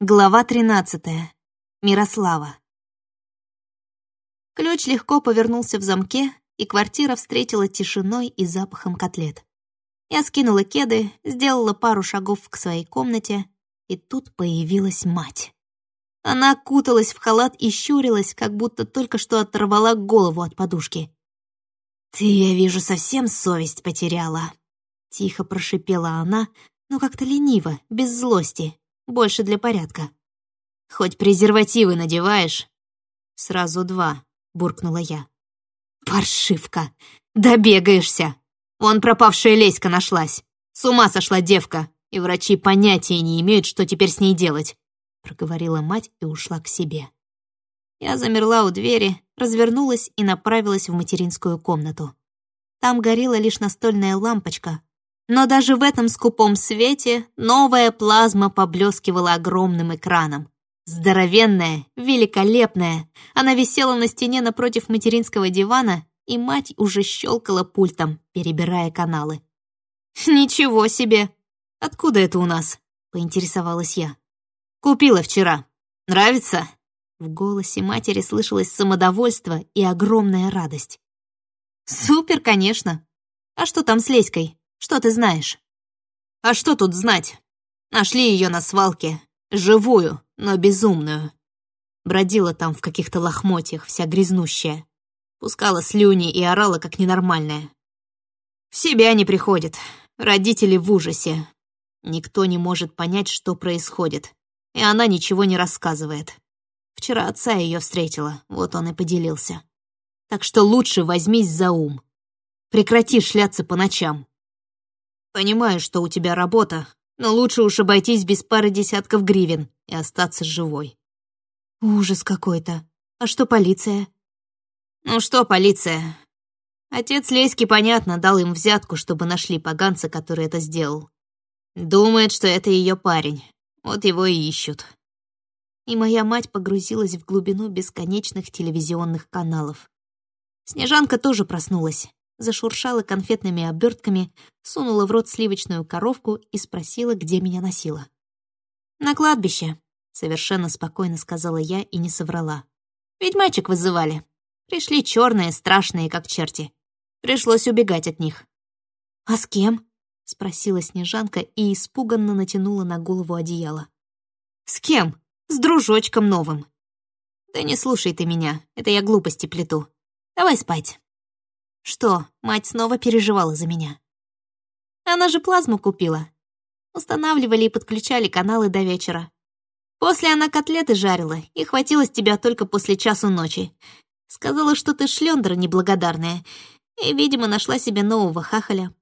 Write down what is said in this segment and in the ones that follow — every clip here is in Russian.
Глава 13. Мирослава. Ключ легко повернулся в замке, и квартира встретила тишиной и запахом котлет. Я скинула кеды, сделала пару шагов к своей комнате, и тут появилась мать. Она куталась в халат и щурилась, как будто только что оторвала голову от подушки. «Ты, я вижу, совсем совесть потеряла», — тихо прошипела она, но как-то лениво, без злости, больше для порядка. «Хоть презервативы надеваешь?» «Сразу два», — буркнула я. «Паршивка! Добегаешься! Вон пропавшая леська нашлась! С ума сошла девка, и врачи понятия не имеют, что теперь с ней делать!» проговорила мать и ушла к себе. Я замерла у двери, развернулась и направилась в материнскую комнату. Там горела лишь настольная лампочка, но даже в этом скупом свете новая плазма поблескивала огромным экраном. Здоровенная, великолепная, она висела на стене напротив материнского дивана, и мать уже щелкала пультом, перебирая каналы. «Ничего себе! Откуда это у нас?» — поинтересовалась я. «Купила вчера. Нравится?» В голосе матери слышалось самодовольство и огромная радость. «Супер, конечно. А что там с Леськой?» Что ты знаешь?» «А что тут знать? Нашли ее на свалке. Живую, но безумную. Бродила там в каких-то лохмотьях, вся грязнущая. Пускала слюни и орала, как ненормальная. В себя не приходит. Родители в ужасе. Никто не может понять, что происходит. И она ничего не рассказывает. Вчера отца ее встретила, вот он и поделился. Так что лучше возьмись за ум. Прекрати шляться по ночам. Понимаю, что у тебя работа, но лучше уж обойтись без пары десятков гривен и остаться живой. Ужас какой-то. А что полиция? Ну что полиция? Отец Леськи, понятно, дал им взятку, чтобы нашли поганца, который это сделал. Думает, что это ее парень. Вот его и ищут. И моя мать погрузилась в глубину бесконечных телевизионных каналов. Снежанка тоже проснулась зашуршала конфетными обертками, сунула в рот сливочную коровку и спросила, где меня носила. «На кладбище», — совершенно спокойно сказала я и не соврала. «Ведьмачек вызывали. Пришли черные, страшные, как черти. Пришлось убегать от них». «А с кем?» — спросила Снежанка и испуганно натянула на голову одеяло. «С кем? С дружочком новым». «Да не слушай ты меня, это я глупости плету. Давай спать». Что, мать снова переживала за меня? Она же плазму купила. Устанавливали и подключали каналы до вечера. После она котлеты жарила и хватилась тебя только после часу ночи. Сказала, что ты шлёндра неблагодарная, и, видимо, нашла себе нового хахаля.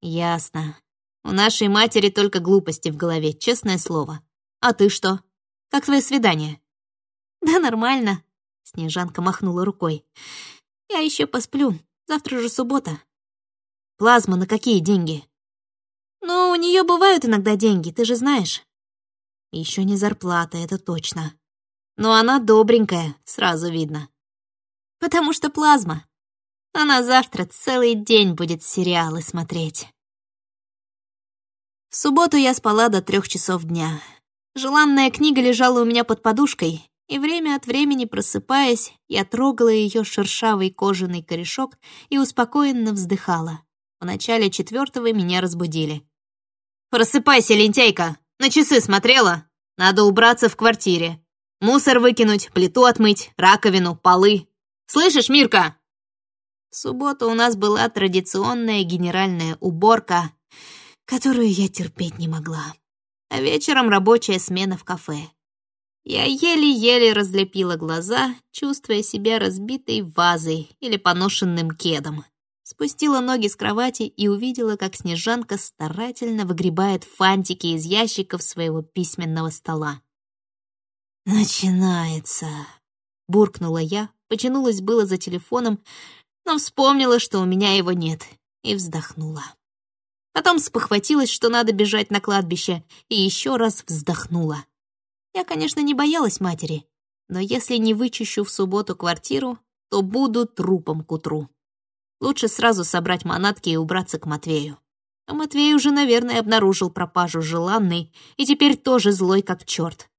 Ясно. У нашей матери только глупости в голове, честное слово. А ты что? Как твое свидание? Да нормально. Снежанка махнула рукой. Я еще посплю, Завтра же суббота. Плазма на какие деньги? Ну, у нее бывают иногда деньги, ты же знаешь. Еще не зарплата, это точно. Но она добренькая, сразу видно. Потому что плазма. Она завтра целый день будет сериалы смотреть. В субботу я спала до трех часов дня. Желанная книга лежала у меня под подушкой, и время от времени, просыпаясь, я трогала ее шершавый кожаный корешок и успокоенно вздыхала. В начале четвертого меня разбудили. «Просыпайся, лентяйка! На часы смотрела? Надо убраться в квартире. Мусор выкинуть, плиту отмыть, раковину, полы. Слышишь, Мирка?» В субботу у нас была традиционная генеральная уборка, которую я терпеть не могла. А вечером рабочая смена в кафе. Я еле-еле разлепила глаза, чувствуя себя разбитой вазой или поношенным кедом. Спустила ноги с кровати и увидела, как Снежанка старательно выгребает фантики из ящиков своего письменного стола. «Начинается», — буркнула я, потянулась было за телефоном, но вспомнила, что у меня его нет, и вздохнула. Потом спохватилась, что надо бежать на кладбище, и еще раз вздохнула. Я, конечно, не боялась матери, но если не вычищу в субботу квартиру, то буду трупом к утру. Лучше сразу собрать манатки и убраться к Матвею. А Матвей уже, наверное, обнаружил пропажу желанной и теперь тоже злой как черт.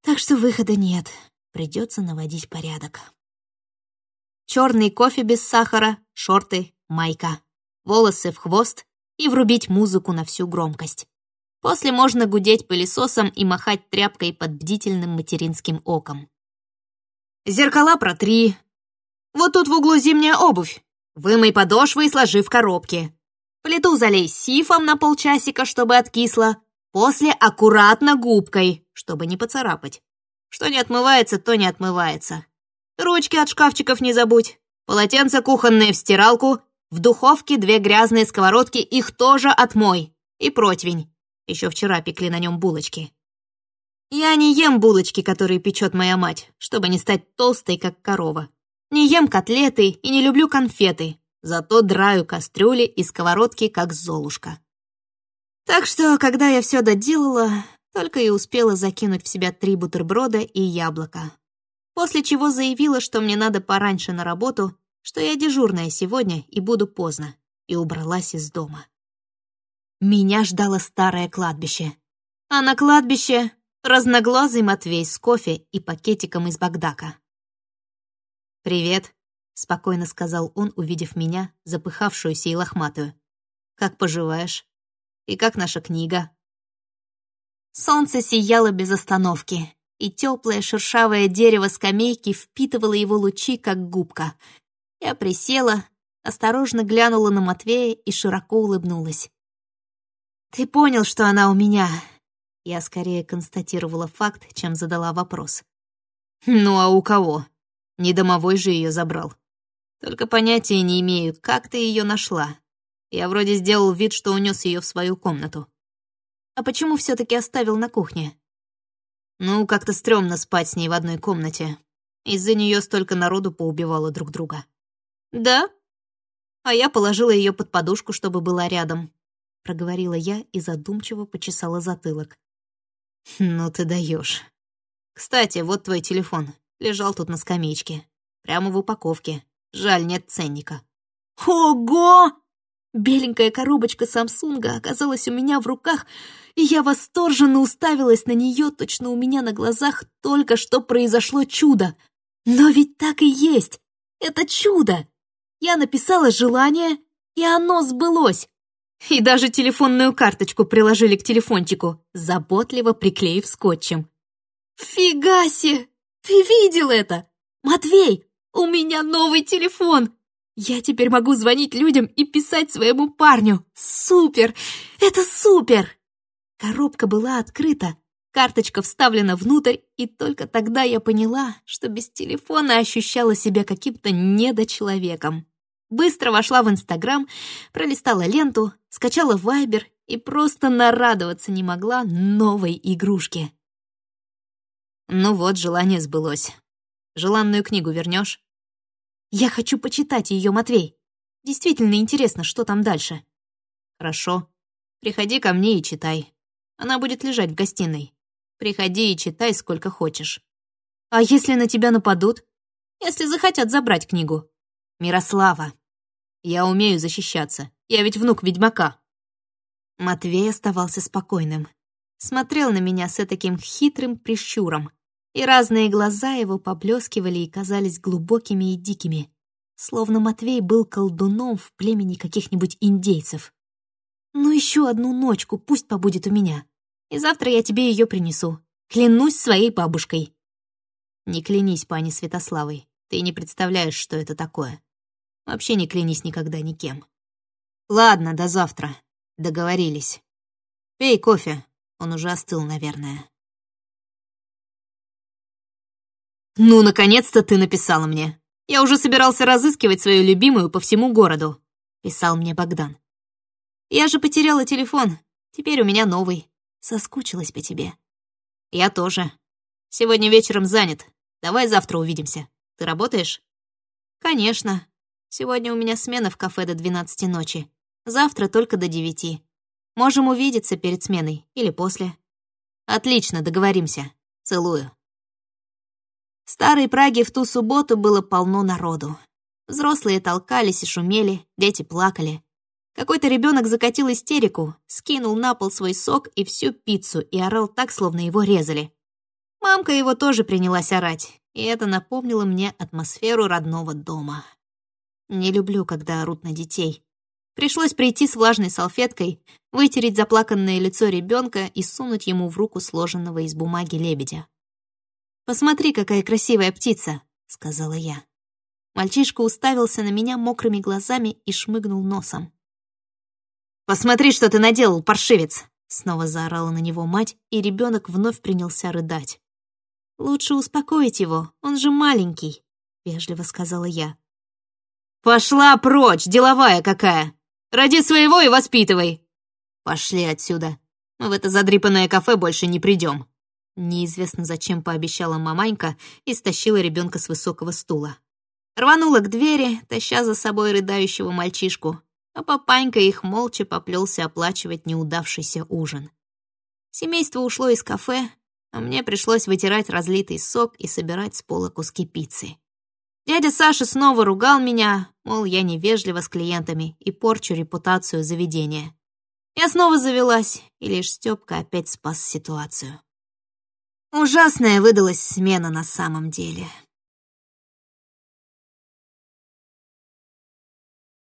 Так что выхода нет. Придется наводить порядок. Черный кофе без сахара, шорты, майка, волосы в хвост и врубить музыку на всю громкость. После можно гудеть пылесосом и махать тряпкой под бдительным материнским оком. Зеркала протри. Вот тут в углу зимняя обувь. Вымой подошвы и сложи в коробке. Плиту залей сифом на полчасика, чтобы откисло. После аккуратно губкой, чтобы не поцарапать. Что не отмывается, то не отмывается. Ручки от шкафчиков не забудь. Полотенца кухонные в стиралку. В духовке две грязные сковородки, их тоже отмой. И противень. Еще вчера пекли на нем булочки. Я не ем булочки, которые печет моя мать, чтобы не стать толстой, как корова. Не ем котлеты и не люблю конфеты, зато драю кастрюли и сковородки, как золушка. Так что, когда я все доделала, только и успела закинуть в себя три бутерброда и яблоко. После чего заявила, что мне надо пораньше на работу, что я дежурная сегодня и буду поздно, и убралась из дома. Меня ждало старое кладбище. А на кладбище разноглазый Матвей с кофе и пакетиком из Багдака. «Привет», — спокойно сказал он, увидев меня, запыхавшуюся и лохматую. «Как поживаешь?» И как наша книга?» Солнце сияло без остановки, и теплое шершавое дерево скамейки впитывало его лучи, как губка. Я присела, осторожно глянула на Матвея и широко улыбнулась. «Ты понял, что она у меня?» Я скорее констатировала факт, чем задала вопрос. «Ну а у кого? Не домовой же ее забрал. Только понятия не имею, как ты ее нашла. Я вроде сделал вид, что унес ее в свою комнату. А почему все таки оставил на кухне? Ну, как-то стрёмно спать с ней в одной комнате. Из-за нее столько народу поубивало друг друга. Да? А я положила ее под подушку, чтобы была рядом. Проговорила я и задумчиво почесала затылок. Ну ты даешь. Кстати, вот твой телефон. Лежал тут на скамеечке. Прямо в упаковке. Жаль, нет ценника. Ого! Беленькая коробочка Самсунга оказалась у меня в руках, и я восторженно уставилась на нее, точно у меня на глазах только что произошло чудо. Но ведь так и есть. Это чудо. Я написала желание, и оно сбылось. И даже телефонную карточку приложили к телефончику, заботливо приклеив скотчем. «Фигаси! Ты видел это? Матвей, у меня новый телефон! Я теперь могу звонить людям и писать своему парню. Супер! Это супер! Коробка была открыта, карточка вставлена внутрь, и только тогда я поняла, что без телефона ощущала себя каким-то недочеловеком. Быстро вошла в Инстаграм, пролистала ленту, скачала Вайбер и просто нарадоваться не могла новой игрушке. Ну вот, желание сбылось. Желанную книгу вернешь? Я хочу почитать ее, Матвей. Действительно интересно, что там дальше. Хорошо. Приходи ко мне и читай. Она будет лежать в гостиной. Приходи и читай сколько хочешь. А если на тебя нападут? Если захотят забрать книгу? Мирослава. Я умею защищаться. Я ведь внук ведьмака. Матвей оставался спокойным. Смотрел на меня с таким хитрым прищуром и разные глаза его поблескивали и казались глубокими и дикими, словно Матвей был колдуном в племени каких-нибудь индейцев. «Ну еще одну ночку пусть побудет у меня, и завтра я тебе ее принесу. Клянусь своей бабушкой». «Не клянись, пани Святославой, ты не представляешь, что это такое. Вообще не клянись никогда никем». «Ладно, до завтра. Договорились. Пей кофе, он уже остыл, наверное». «Ну, наконец-то ты написала мне. Я уже собирался разыскивать свою любимую по всему городу», — писал мне Богдан. «Я же потеряла телефон. Теперь у меня новый. Соскучилась по тебе». «Я тоже. Сегодня вечером занят. Давай завтра увидимся. Ты работаешь?» «Конечно. Сегодня у меня смена в кафе до 12 ночи. Завтра только до 9. Можем увидеться перед сменой или после». «Отлично, договоримся. Целую». В Старой Праге в ту субботу было полно народу. Взрослые толкались и шумели, дети плакали. Какой-то ребенок закатил истерику, скинул на пол свой сок и всю пиццу и орал так, словно его резали. Мамка его тоже принялась орать, и это напомнило мне атмосферу родного дома. Не люблю, когда орут на детей. Пришлось прийти с влажной салфеткой, вытереть заплаканное лицо ребенка и сунуть ему в руку сложенного из бумаги лебедя. «Посмотри, какая красивая птица», — сказала я. Мальчишка уставился на меня мокрыми глазами и шмыгнул носом. «Посмотри, что ты наделал, паршивец!» Снова заорала на него мать, и ребенок вновь принялся рыдать. «Лучше успокоить его, он же маленький», — вежливо сказала я. «Пошла прочь, деловая какая! Ради своего и воспитывай!» «Пошли отсюда, мы в это задрипанное кафе больше не придем!» Неизвестно зачем пообещала маманька и стащила ребенка с высокого стула. Рванула к двери, таща за собой рыдающего мальчишку, а папанька их молча поплелся оплачивать неудавшийся ужин. Семейство ушло из кафе, а мне пришлось вытирать разлитый сок и собирать с пола куски пиццы. Дядя Саша снова ругал меня, мол, я невежлива с клиентами и порчу репутацию заведения. Я снова завелась, и лишь Стёпка опять спас ситуацию. Ужасная выдалась смена на самом деле.